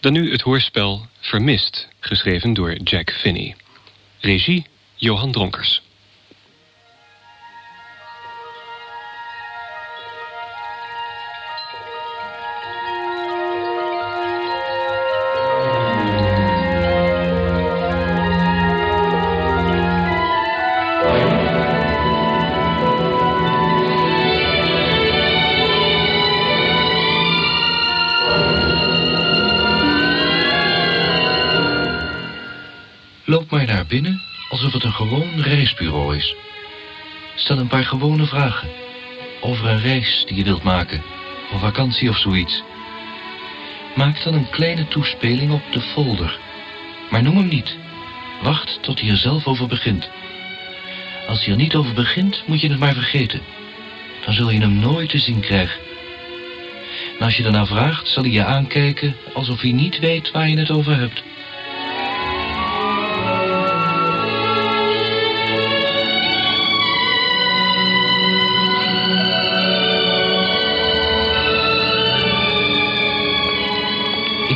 Dan nu het hoorspel Vermist, geschreven door Jack Finney. Regie Johan Dronkers. Reisbureau is. Stel een paar gewone vragen. Over een reis die je wilt maken. Voor vakantie of zoiets. Maak dan een kleine toespeling op de folder. Maar noem hem niet. Wacht tot hij er zelf over begint. Als hij er niet over begint, moet je het maar vergeten. Dan zul je hem nooit te zien krijgen. En als je daarna vraagt, zal hij je aankijken alsof hij niet weet waar je het over hebt.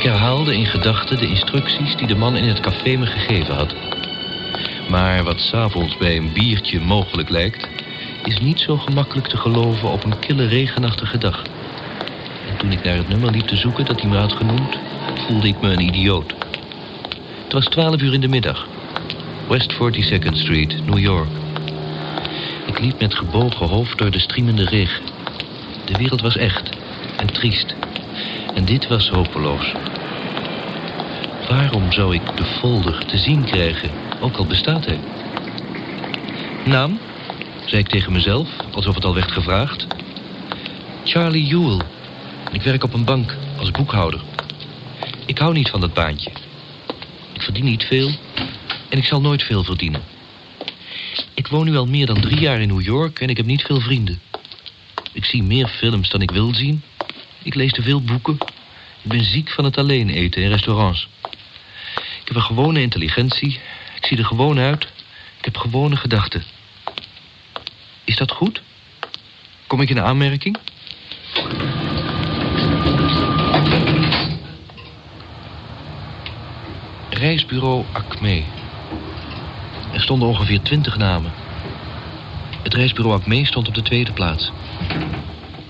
Herhaalde in gedachten de instructies die de man in het café me gegeven had. Maar wat s'avonds bij een biertje mogelijk lijkt... is niet zo gemakkelijk te geloven op een kille regenachtige dag. En toen ik naar het nummer liep te zoeken dat hij me had genoemd... voelde ik me een idioot. Het was twaalf uur in de middag. West 42nd Street, New York. Ik liep met gebogen hoofd door de striemende regen. De wereld was echt en triest. En dit was hopeloos. Waarom zou ik de folder te zien krijgen, ook al bestaat hij? Naam? zei ik tegen mezelf, alsof het al werd gevraagd. Charlie Ewell. Ik werk op een bank als boekhouder. Ik hou niet van dat baantje. Ik verdien niet veel en ik zal nooit veel verdienen. Ik woon nu al meer dan drie jaar in New York en ik heb niet veel vrienden. Ik zie meer films dan ik wil zien. Ik lees te veel boeken. Ik ben ziek van het alleen eten in restaurants. Ik heb een gewone intelligentie. Ik zie er gewoon uit. Ik heb gewone gedachten. Is dat goed? Kom ik in aanmerking? Reisbureau Acme. Er stonden ongeveer twintig namen. Het reisbureau Acme stond op de tweede plaats.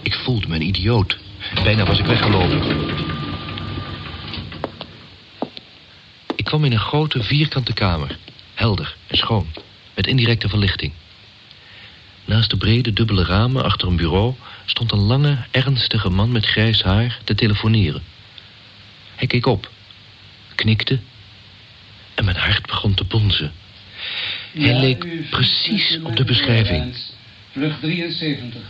Ik voelde me een idioot. Bijna was ik weggelopen. Ik kwam in een grote vierkante kamer. Helder en schoon. Met indirecte verlichting. Naast de brede dubbele ramen achter een bureau... stond een lange, ernstige man met grijs haar te telefoneren. Hij keek op. Knikte. En mijn hart begon te bonzen. Hij Ja, leek precies op de beschrijving. Vlucht 73.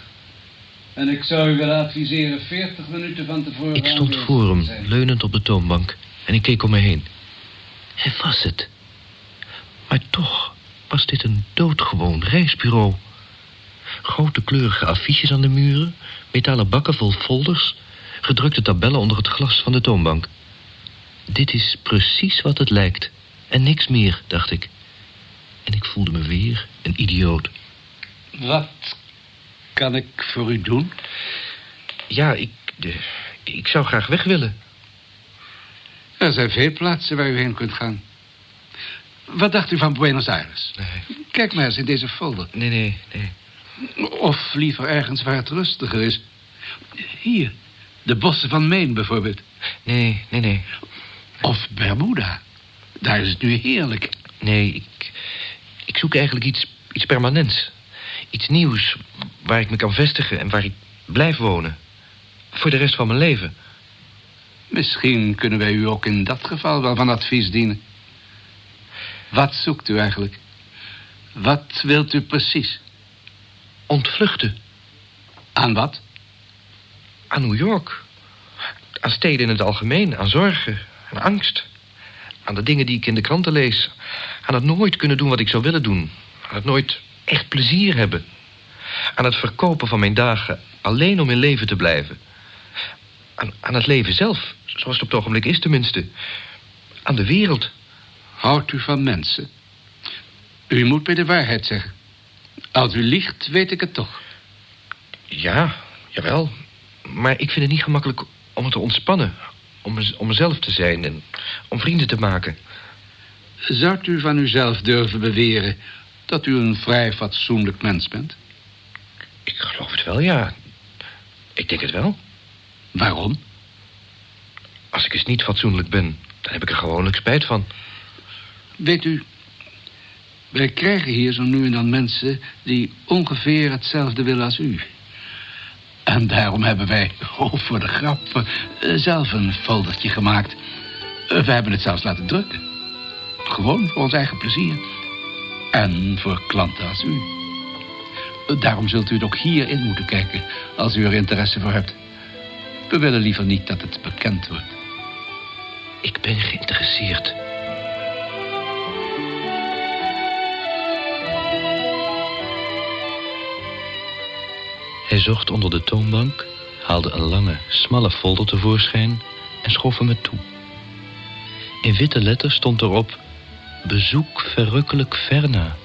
En ik zou u willen adviseren 40 minuten van tevoren... Ik stond voor hem, leunend op de toonbank. En ik keek om me heen. Hij was het. Maar toch was dit een doodgewoon reisbureau. Grote kleurige affiches aan de muren, metalen bakken vol folders, gedrukte tabellen onder het glas van de toonbank. Dit is precies wat het lijkt. En niks meer, dacht ik. En ik voelde me weer een idioot. Wat kan ik voor u doen? Ja, ik, de, ik zou graag weg willen. Er zijn veel plaatsen waar u heen kunt gaan. Wat dacht u van Buenos Aires? Nee, Kijk maar eens in deze folder. nee, nee. nee. Of liever ergens waar het rustiger is. Hier, de bossen van Maine bijvoorbeeld. Nee, nee, nee. Of Bermuda. Daar is het nu heerlijk. Nee, ik, ik zoek eigenlijk iets, iets permanents. Iets nieuws waar ik me kan vestigen en waar ik blijf wonen. Voor de rest van mijn leven. Misschien kunnen wij u ook in dat geval wel van advies dienen. Wat zoekt u eigenlijk? Wat wilt u precies? Ontvluchten Aan wat? aan New York. Aan steden in het algemeen, aan zorgen, aan angst. Aan de dingen die ik in de kranten lees. Aan het nooit kunnen doen wat ik zou willen doen. Aan het nooit echt plezier hebben. Aan het verkopen van mijn dagen alleen om in leven te blijven. Aan, aan het leven zelf, zoals het op het ogenblik is tenminste. Aan de wereld. Houdt u van mensen? U moet mij de waarheid zeggen. Als u liegt, weet ik het toch. Ja, jawel. Maar ik vind het niet gemakkelijk om het te ontspannen. Om, om mezelf te zijn en om vrienden te maken. Zou u van uzelf durven beweren dat u een vrij fatsoenlijk mens bent? Ik geloof het wel, ja. Ik denk het wel. Waarom? Als ik eens niet fatsoenlijk ben, dan heb ik er gewoonlijk spijt van. Weet u, wij krijgen hier zo nu en dan mensen die ongeveer hetzelfde willen als u. En daarom hebben wij, oh, voor de grap, eh, zelf een foldertje gemaakt. Eh, We hebben het zelfs laten drukken. Gewoon voor ons eigen plezier. En voor klanten als u. Eh, Daarom zult u het ook hierin moeten kijken, als u er interesse voor hebt. We willen liever niet dat het bekend wordt. Ik ben geïnteresseerd. Hij zocht onder de toonbank, haalde een lange, smalle folder tevoorschijn en schoof hem toe. In witte letters stond erop: Bezoek verrukkelijk Verna.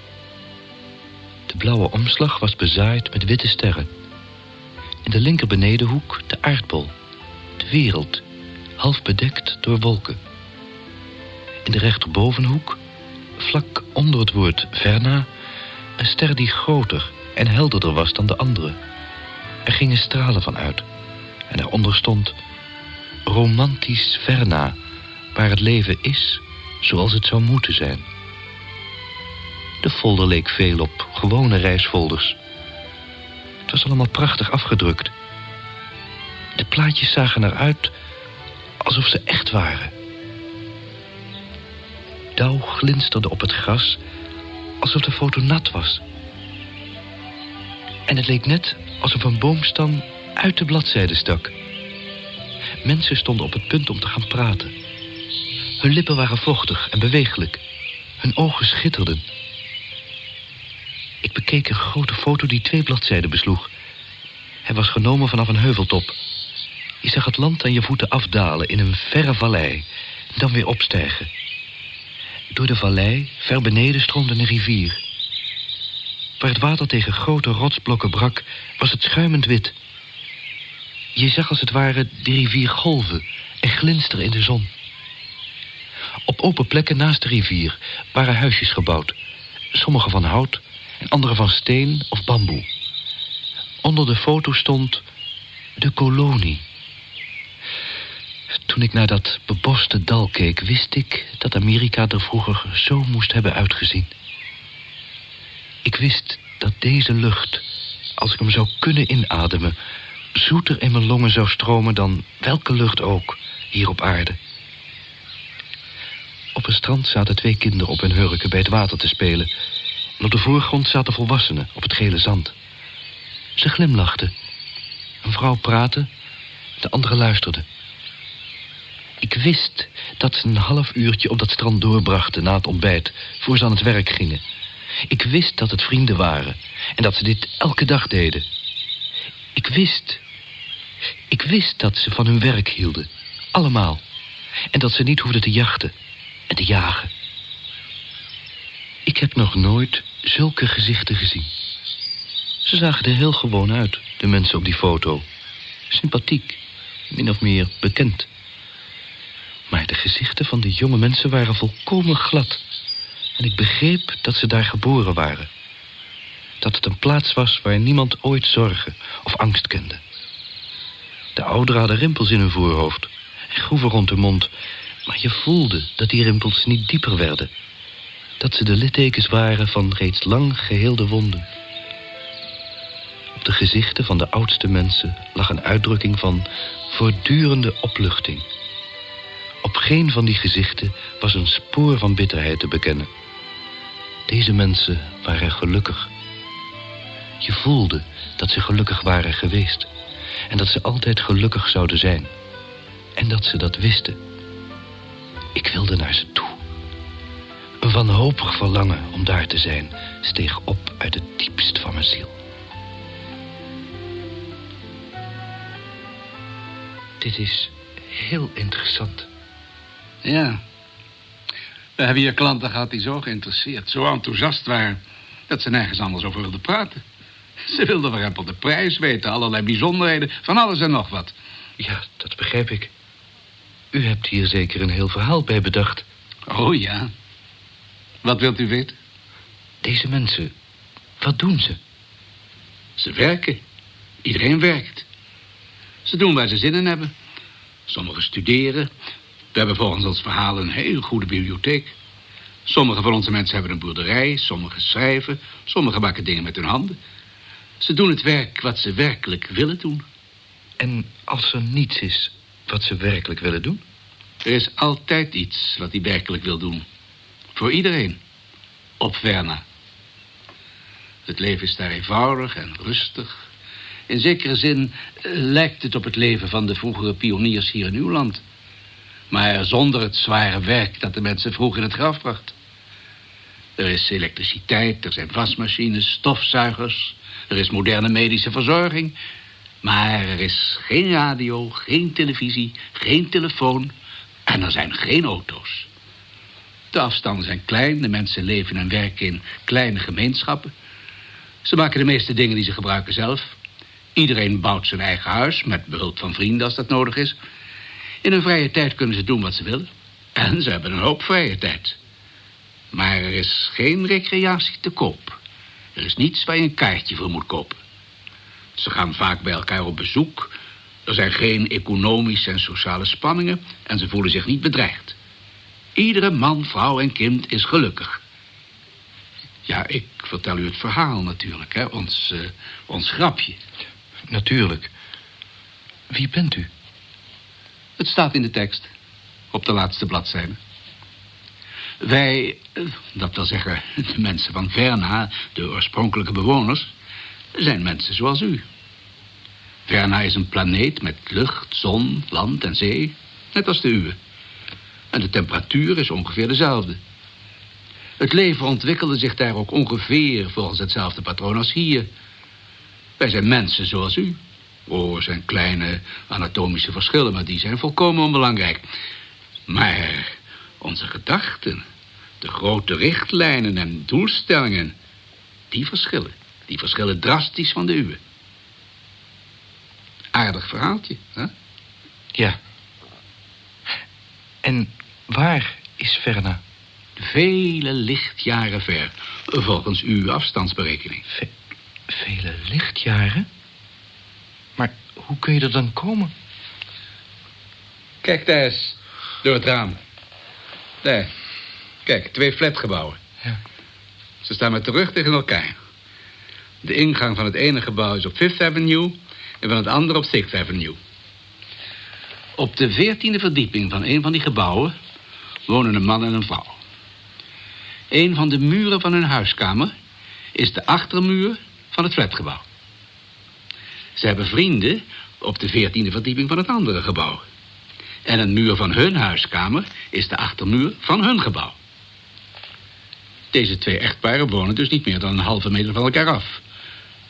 De blauwe omslag was bezaaid met witte sterren. In de linker benedenhoek de aardbol, de wereld, half bedekt door wolken. In de rechterbovenhoek, vlak onder het woord Verna, een ster die groter en helderder was dan de andere. Er gingen stralen van uit. En daaronder stond romantisch Verna, waar het leven is zoals het zou moeten zijn. De folder leek veel op gewone reisfolders. Het was allemaal prachtig afgedrukt. De plaatjes zagen eruit alsof ze echt waren. Dauw glinsterde op het gras alsof de foto nat was. En het leek net alsof een boomstam uit de bladzijde stak. Mensen stonden op het punt om te gaan praten. Hun lippen waren vochtig en bewegelijk. Hun ogen schitterden. Ik bekeek een grote foto die twee bladzijden besloeg. Hij was genomen vanaf een heuveltop. Je zag het land aan je voeten afdalen in een verre vallei, dan weer opstijgen. Door de vallei, ver beneden, stroomde een rivier. Waar het water tegen grote rotsblokken brak, was het schuimend wit. Je zag als het ware de rivier golven en glinsteren in de zon. Op open plekken naast de rivier waren huisjes gebouwd. Sommige van hout andere van steen of bamboe. Onder de foto stond de kolonie. Toen ik naar dat beboste dal keek, wist ik dat Amerika er vroeger zo moest hebben uitgezien. Ik wist dat deze lucht, als ik hem zou kunnen inademen, zoeter in mijn longen zou stromen dan welke lucht ook hier op aarde. Op een strand zaten twee kinderen op hun hurken bij het water te spelen. En op de voorgrond zaten volwassenen op het gele zand. Ze glimlachten. Een vrouw praatte, de andere luisterde. Ik wist dat ze een half uurtje op dat strand doorbrachten na het ontbijt, voor ze aan het werk gingen. Ik wist dat het vrienden waren en dat ze dit elke dag deden. Ik wist, ik wist dat ze van hun werk hielden, allemaal. En dat ze niet hoefden te jachten en te jagen. Ik heb nog nooit zulke gezichten gezien. Ze zagen er heel gewoon uit, de mensen op die foto. Sympathiek, min of meer bekend. Maar de gezichten van de jonge mensen waren volkomen glad. En ik begreep dat ze daar geboren waren. Dat het een plaats was waar niemand ooit zorgen of angst kende. De ouderen hadden rimpels in hun voorhoofd en groeven rond hun mond. Maar je voelde dat die rimpels niet dieper werden. Dat ze de littekens waren van reeds lang geheelde wonden. Op de gezichten van de oudste mensen lag een uitdrukking van voortdurende opluchting. Op geen van die gezichten was een spoor van bitterheid te bekennen. Deze mensen waren gelukkig. Je voelde dat ze gelukkig waren geweest. En dat ze altijd gelukkig zouden zijn. En dat ze dat wisten. Ik wilde naar ze toe. Een wanhopig verlangen om daar te zijn steeg op uit het diepst van mijn ziel. Dit is heel interessant. Ja. We hebben hier klanten gehad die zo geïnteresseerd, zo enthousiast waren... dat ze nergens anders over wilden praten. Ze wilden warempel de prijs weten, allerlei bijzonderheden... van alles en nog wat. Ja, dat begrijp ik. U hebt hier zeker een heel verhaal bij bedacht. Oh ja. Wat wilt u weten? Deze mensen, wat doen ze? Ze werken. Iedereen werkt. Ze doen waar ze zin in hebben. Sommigen studeren. We hebben volgens ons verhaal een heel goede bibliotheek. Sommige van onze mensen hebben een boerderij, sommigen schrijven, sommigen maken dingen met hun handen. Ze doen het werk wat ze werkelijk willen doen. En als er niets is wat ze werkelijk willen doen? Er is altijd iets wat hij werkelijk wil doen. Voor iedereen. Op Verna. Het leven is daar eenvoudig en rustig. In zekere zin eh, lijkt het op het leven van de vroegere pioniers hier in uw land. Maar zonder het zware werk dat de mensen vroeg in het graf bracht. Er is elektriciteit, er zijn wasmachines, stofzuigers. Er is moderne medische verzorging. Maar er is geen radio, geen televisie, geen telefoon. En er zijn geen auto's. De afstanden zijn klein, de mensen leven en werken in kleine gemeenschappen. Ze maken de meeste dingen die ze gebruiken zelf. Iedereen bouwt zijn eigen huis, met behulp van vrienden als dat nodig is. In hun vrije tijd kunnen ze doen wat ze willen. En ze hebben een hoop vrije tijd. Maar er is geen recreatie te koop. Er is niets waar je een kaartje voor moet kopen. Ze gaan vaak bij elkaar op bezoek. Er zijn geen economische en sociale spanningen... en ze voelen zich niet bedreigd. Iedere man, vrouw en kind is gelukkig. Ja, ik vertel u het verhaal natuurlijk, hè. Ons, uh, ons grapje. Natuurlijk. Wie bent u? Het staat in de tekst. Op de laatste bladzijde. Wij, eh, dat wil zeggen de mensen van Verna, de oorspronkelijke bewoners... zijn mensen zoals u. Verna is een planeet met lucht, zon, land en zee, net als de uwe. En de temperatuur is ongeveer dezelfde. Het leven ontwikkelde zich daar ook ongeveer volgens hetzelfde patroon als hier. Wij zijn mensen zoals u. Oh, er zijn kleine anatomische verschillen, maar die zijn volkomen onbelangrijk. Maar onze gedachten, de grote richtlijnen en doelstellingen, die verschillen. Die verschillen drastisch van de uwe. Aardig verhaaltje, hè? Ja. En waar is Verna? Vele lichtjaren ver, volgens uw afstandsberekening. Ve vele lichtjaren? Hoe kun je er dan komen? Kijk daar eens, door het raam. Daar. Kijk, twee flatgebouwen. Ja. Ze staan met de rug tegen elkaar. De ingang van het ene gebouw is op Fifth Avenue... en van het andere op Sixth Avenue. Op de veertiende verdieping van een van die gebouwen... wonen een man en een vrouw. Een van de muren van hun huiskamer... is de achtermuur van het flatgebouw. Ze hebben vrienden op de veertiende verdieping van het andere gebouw. En een muur van hun huiskamer is de achtermuur van hun gebouw. Deze twee echtparen wonen dus niet meer dan een halve meter van elkaar af.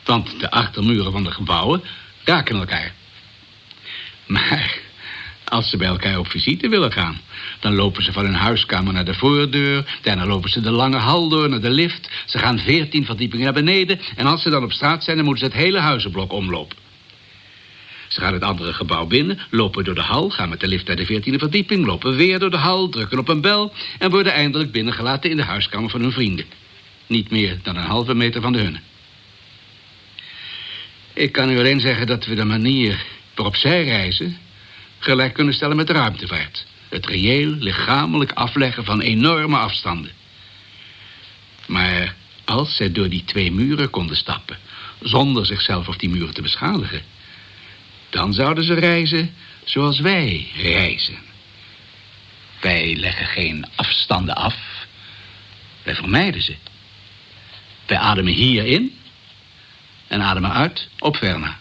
Want de achtermuren van de gebouwen raken elkaar. Maar als ze bij elkaar op visite willen gaan... dan lopen ze van hun huiskamer naar de voordeur... daarna lopen ze de lange hal door naar de lift... ze gaan veertien verdiepingen naar beneden... en als ze dan op straat zijn, dan moeten ze het hele huizenblok omlopen. Ze gaan het andere gebouw binnen, lopen door de hal... gaan met de lift naar de veertiende verdieping... lopen weer door de hal, drukken op een bel... en worden eindelijk binnengelaten in de huiskamer van hun vrienden. Niet meer dan een halve meter van de hunne. Ik kan u alleen zeggen dat we de manier waarop zij reizen... gelijk kunnen stellen met de ruimtevaart. Het reëel, lichamelijk afleggen van enorme afstanden. Maar als zij door die twee muren konden stappen... zonder zichzelf of die muren te beschadigen... dan zouden ze reizen zoals wij reizen. Wij leggen geen afstanden af. Wij vermijden ze. Wij ademen hier in en ademen uit op Verna.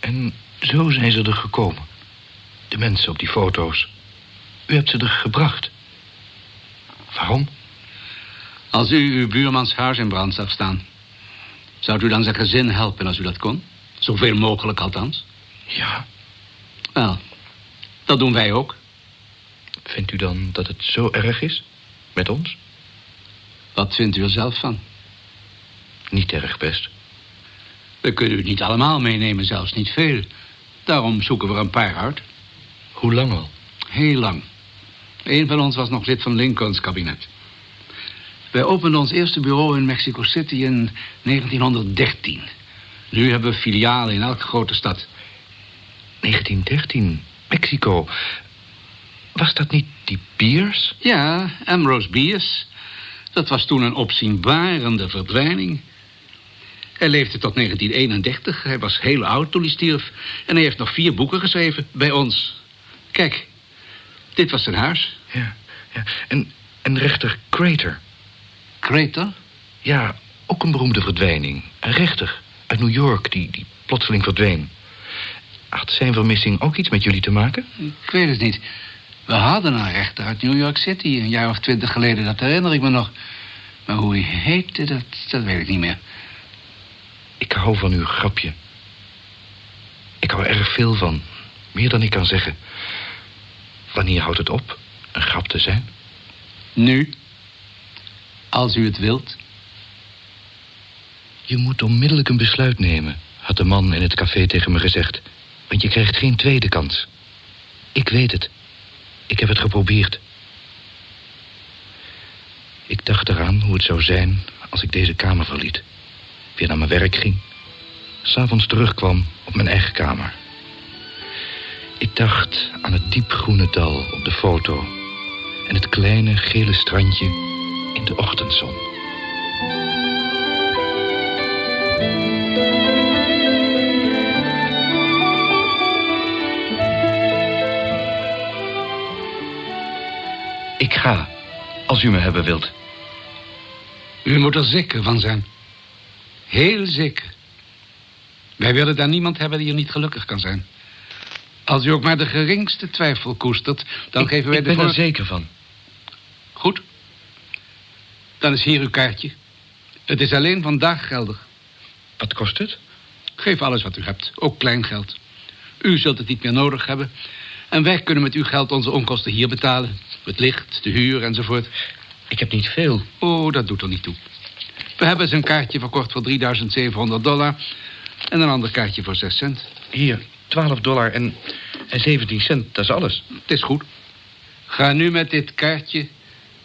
En zo zijn ze er gekomen. De mensen op die foto's. U hebt ze er gebracht. Waarom? Als u uw buurmans huis in brand zag staan... zou u dan zijn gezin helpen als u dat kon? Zoveel mogelijk althans. Ja. Wel, dat doen wij ook. Vindt u dan dat het zo erg is? Met ons? Wat vindt u er zelf van? Niet erg best. We kunnen u niet allemaal meenemen, zelfs niet veel. Daarom zoeken we er een paar uit. Hoe lang al? Heel lang. Een van ons was nog lid van Lincolns kabinet. Wij openden ons eerste bureau in Mexico City in 1913. Nu hebben we filialen in elke grote stad. 1913, Mexico. Was dat niet die Piers? Ja, Ambrose Bierce. Dat was toen een opzienbarende verdwijning. Hij leefde tot 1931. Hij was heel oud toen hij stierf. En hij heeft nog vier boeken geschreven bij ons. Kijk, dit was zijn huis. Ja, ja. En, en rechter Crater. Crater? Ja, ook een beroemde verdwijning. Een rechter uit New York die, die plotseling verdween. Had zijn vermissing ook iets met jullie te maken? Ik weet het niet. We hadden een rechter uit New York City een jaar of twintig geleden. Dat herinner ik me nog. Maar hoe hij heette, dat, dat weet ik niet meer. Ik hou van uw grapje. Ik hou er erg veel van. Meer dan ik kan zeggen. Wanneer houdt het op een grap te zijn? Nu. Als u het wilt. Je moet onmiddellijk een besluit nemen, had de man in het café tegen me gezegd. Want je krijgt geen tweede kans. Ik weet het. Ik heb het geprobeerd. Ik dacht eraan hoe het zou zijn als ik deze kamer verliet. Weer naar mijn werk ging. S'avonds terugkwam op mijn eigen kamer. Ik dacht aan het diepgroene dal op de foto... en het kleine gele strandje in de ochtendzon. Ik ga, als u me hebben wilt. U moet er zeker van zijn. Heel zeker. Wij willen daar niemand hebben die er niet gelukkig kan zijn. Als u ook maar de geringste twijfel koestert, dan ik, geven wij ik de ben er voor- zeker van. Goed. Dan is hier uw kaartje. Het is alleen vandaag geldig. Wat kost het? Geef alles wat u hebt, ook kleingeld. U zult het niet meer nodig hebben. En wij kunnen met uw geld onze onkosten hier betalen. Het licht, de huur enzovoort. Ik heb niet veel. Oh, dat doet er niet toe. We hebben zijn kaartje verkocht voor 3700 dollar. En een ander kaartje voor 6 cent. Hier, 12 dollar en, en 17 cent, dat is alles. Het is goed. Ga nu met dit kaartje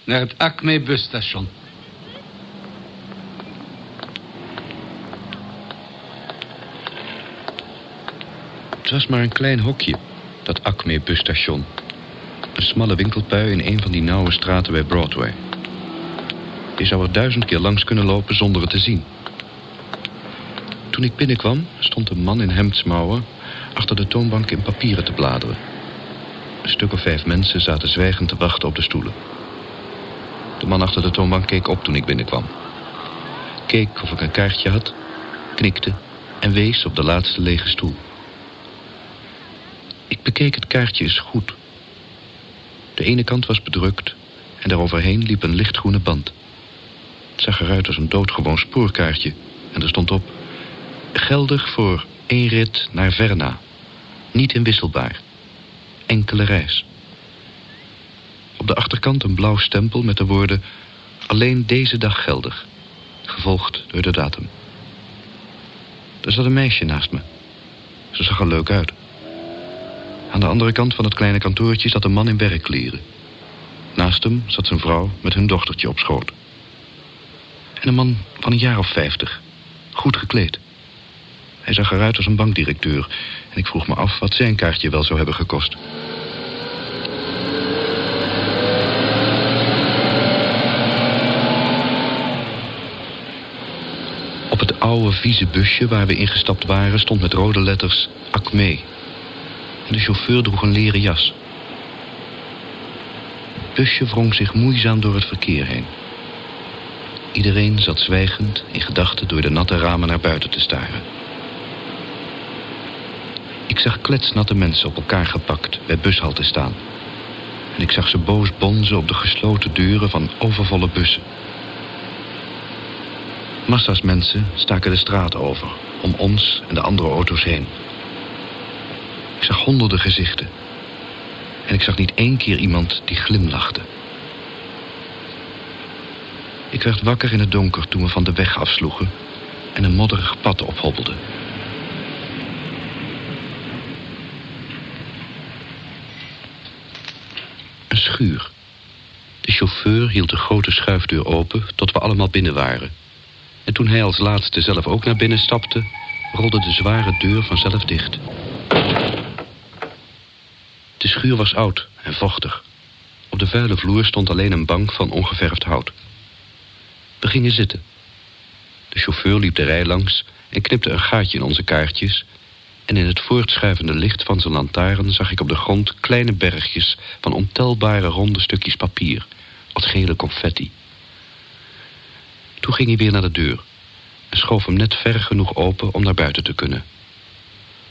naar het Acme busstation. Het was maar een klein hokje, dat Acme busstation. Een smalle winkelpui in een van die nauwe straten bij Broadway. Je zou er duizend keer langs kunnen lopen zonder het te zien. Toen ik binnenkwam, stond een man in hemdsmouwen... achter de toonbank in papieren te bladeren. Een stuk of vijf mensen zaten zwijgend te wachten op de stoelen. De man achter de toonbank keek op toen ik binnenkwam. Keek of ik een kaartje had, knikte en wees op de laatste lege stoel. Ik bekeek het kaartje eens goed. De ene kant was bedrukt en daaroverheen liep een lichtgroene band. Het zag eruit als een doodgewoon spoorkaartje en er stond op... Geldig voor één rit naar Verna. Niet inwisselbaar. Enkele reis. Op de achterkant een blauw stempel met de woorden... Alleen deze dag geldig. Gevolgd door de datum. Er zat een meisje naast me. Ze zag er leuk uit. Aan de andere kant van het kleine kantoortje zat een man in werkkleren. Naast hem zat zijn vrouw met hun dochtertje op schoot. En een man van een jaar of vijftig. Goed gekleed. Hij zag eruit als een bankdirecteur. En ik vroeg me af wat zijn kaartje wel zou hebben gekost. Op het oude vieze busje waar we ingestapt waren... stond met rode letters Acme. De chauffeur droeg een leren jas. Het busje wrong zich moeizaam door het verkeer heen. Iedereen zat zwijgend in gedachten door de natte ramen naar buiten te staren. Ik zag kletsnatte mensen op elkaar gepakt bij bushalte staan. En ik zag ze boos bonzen op de gesloten deuren van overvolle bussen. Massa's mensen staken de straat over, om ons en de andere auto's heen. Ik zag honderden gezichten. En ik zag niet één keer iemand die glimlachte. Ik werd wakker in het donker toen we van de weg afsloegen en een modderig pad ophobbelden. schuur. De chauffeur hield de grote schuifdeur open tot we allemaal binnen waren. En toen hij als laatste zelf ook naar binnen stapte, rolde de zware deur vanzelf dicht. De schuur was oud en vochtig. Op de vuile vloer stond alleen een bank van ongeverfd hout. We gingen zitten. De chauffeur liep de rij langs en knipte een gaatje in onze kaartjes... en in het voortschuivende licht van zijn lantaarn zag ik op de grond kleine bergjes... van ontelbare ronde stukjes papier, als gele confetti. Toen ging hij weer naar de deur en schoof hem net ver genoeg open om naar buiten te kunnen.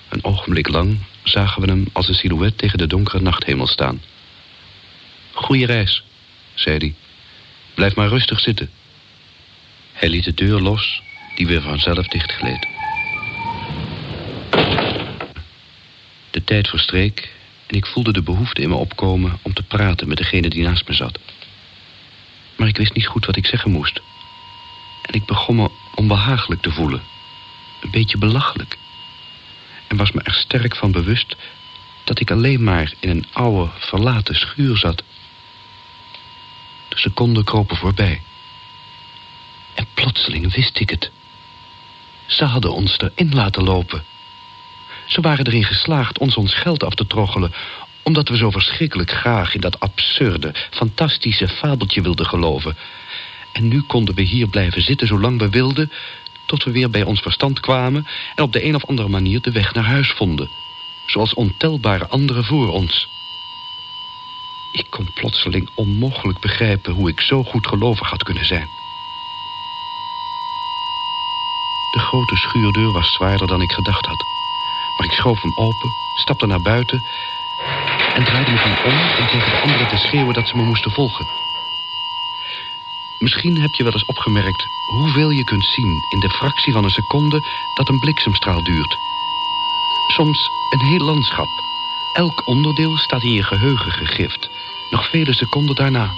Een ogenblik lang zagen we hem als een silhouet tegen de donkere nachthemel staan. Goeie reis, zei hij. Blijf maar rustig zitten. Hij liet de deur los, die weer vanzelf dichtgleed. De tijd verstreek en ik voelde de behoefte in me opkomen om te praten met degene die naast me zat. Maar ik wist niet goed wat ik zeggen moest. En ik begon me onbehagelijk te voelen. Een beetje belachelijk. En was me er sterk van bewust dat ik alleen maar in een oude, verlaten schuur zat. De seconden kropen voorbij. En plotseling wist ik het. Ze hadden ons erin laten lopen. Ze waren erin geslaagd ons ons geld af te troggelen... omdat we zo verschrikkelijk graag in dat absurde, fantastische fabeltje wilden geloven. En nu konden we hier blijven zitten zolang we wilden... tot we weer bij ons verstand kwamen... en op de een of andere manier de weg naar huis vonden. Zoals ontelbare anderen voor ons. Ik kon plotseling onmogelijk begrijpen hoe ik zo goed gelovig had kunnen zijn. De grote schuurdeur was zwaarder dan ik gedacht had. Maar ik schoof hem open, stapte naar buiten... en draaide me om om tegen de anderen te schreeuwen dat ze me moesten volgen. Misschien heb je wel eens opgemerkt hoeveel je kunt zien... in de fractie van een seconde dat een bliksemstraal duurt. Soms een heel landschap. Elk onderdeel staat in je geheugen gegrift. Nog vele seconden daarna.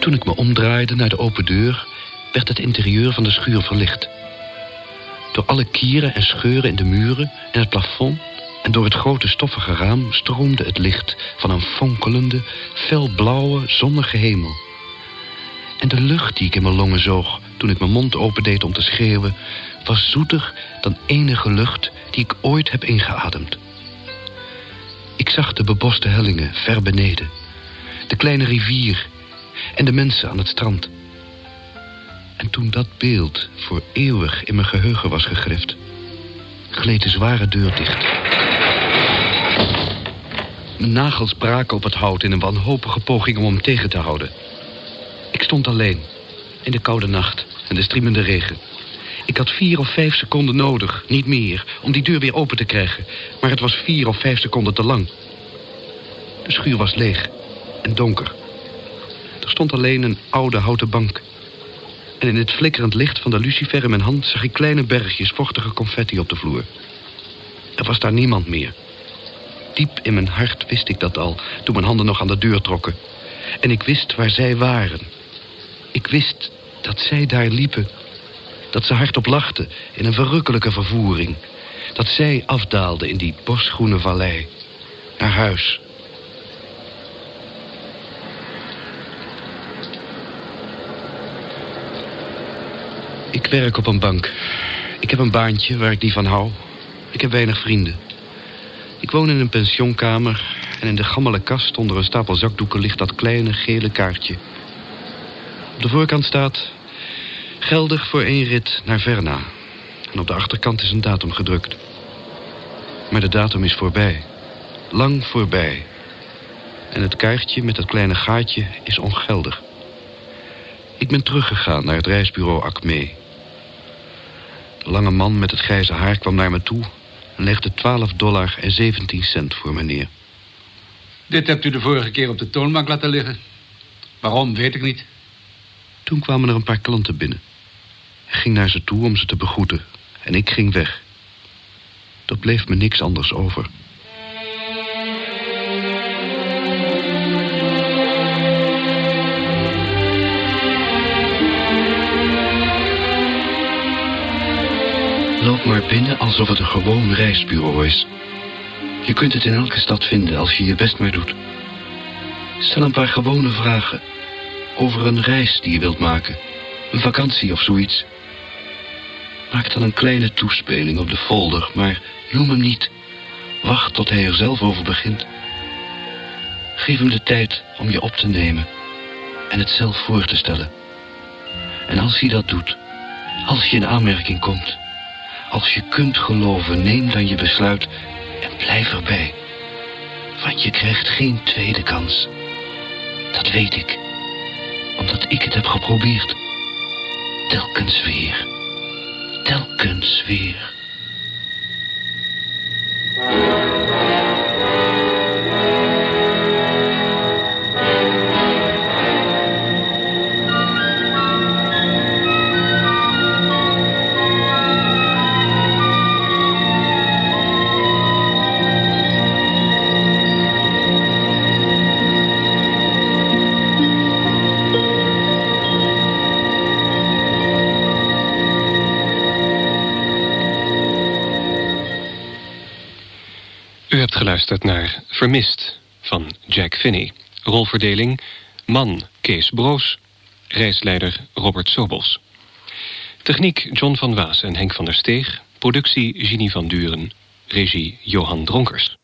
Toen ik me omdraaide naar de open deur... werd het interieur van de schuur verlicht. Door alle kieren en scheuren in de muren en het plafond... en door het grote stoffige raam stroomde het licht... van een fonkelende, felblauwe, zonnige hemel. En de lucht die ik in mijn longen zoog... toen ik mijn mond opendeed om te schreeuwen... was zoeter dan enige lucht die ik ooit heb ingeademd. Ik zag de beboste hellingen ver beneden. De kleine rivier en de mensen aan het strand. En toen dat beeld voor eeuwig in mijn geheugen was gegrift... gleed de zware deur dicht. Mijn nagels braken op het hout in een wanhopige poging om hem tegen te houden. Ik stond alleen, in de koude nacht en de striemende regen. Ik had vier of vijf seconden nodig, niet meer, om die deur weer open te krijgen. Maar het was vier of vijf seconden te lang. De schuur was leeg en donker. Er stond alleen een oude houten bank. En in het flikkerend licht van de lucifer in mijn hand... zag ik kleine bergjes vochtige confetti op de vloer. Er was daar niemand meer. Diep in mijn hart wist ik dat al, toen mijn handen nog aan de deur trokken. En ik wist waar zij waren. Ik wist dat zij daar liepen. Dat ze hardop lachten in een verrukkelijke vervoering. Dat zij afdaalden in die bosgroene vallei. Naar huis. Ik werk op een bank. Ik heb een baantje waar ik niet van hou. Ik heb weinig vrienden. Ik woon in een pensioenkamer en in de gammele kast onder een stapel zakdoeken ligt dat kleine gele kaartje. Op de voorkant staat geldig voor één rit naar Verna. En op de achterkant is een datum gedrukt. Maar de datum is voorbij. Lang voorbij. En het kaartje met dat kleine gaatje is ongeldig. Ik ben teruggegaan naar het reisbureau Acme. De lange man met het grijze haar kwam naar me toe... en legde 12 dollar en 17 cent voor me neer. Dit hebt u de vorige keer op de toonbank laten liggen. Waarom, weet ik niet. Toen kwamen er een paar klanten binnen. Ik ging naar ze toe om ze te begroeten. En ik ging weg. Er bleef me niks anders over. Loop maar binnen alsof het een gewoon reisbureau is. Je kunt het in elke stad vinden als je je best maar doet. Stel een paar gewone vragen over een reis die je wilt maken. Een vakantie of zoiets. Maak dan een kleine toespeling op de folder, maar noem hem niet. Wacht tot hij er zelf over begint. Geef hem de tijd om je op te nemen en het zelf voor te stellen. En als hij dat doet, als je in aanmerking komt, als je kunt geloven, neem dan je besluit en blijf erbij. Want je krijgt geen tweede kans. Dat weet ik, omdat ik het heb geprobeerd. Telkens weer, telkens weer. Geluisterd naar Vermist van Jack Finney. Rolverdeling man Kees Broos, reisleider Robert Sobels. Techniek John van Waas en Henk van der Steeg. Productie Ginny van Duren. Regie Johan Dronkers.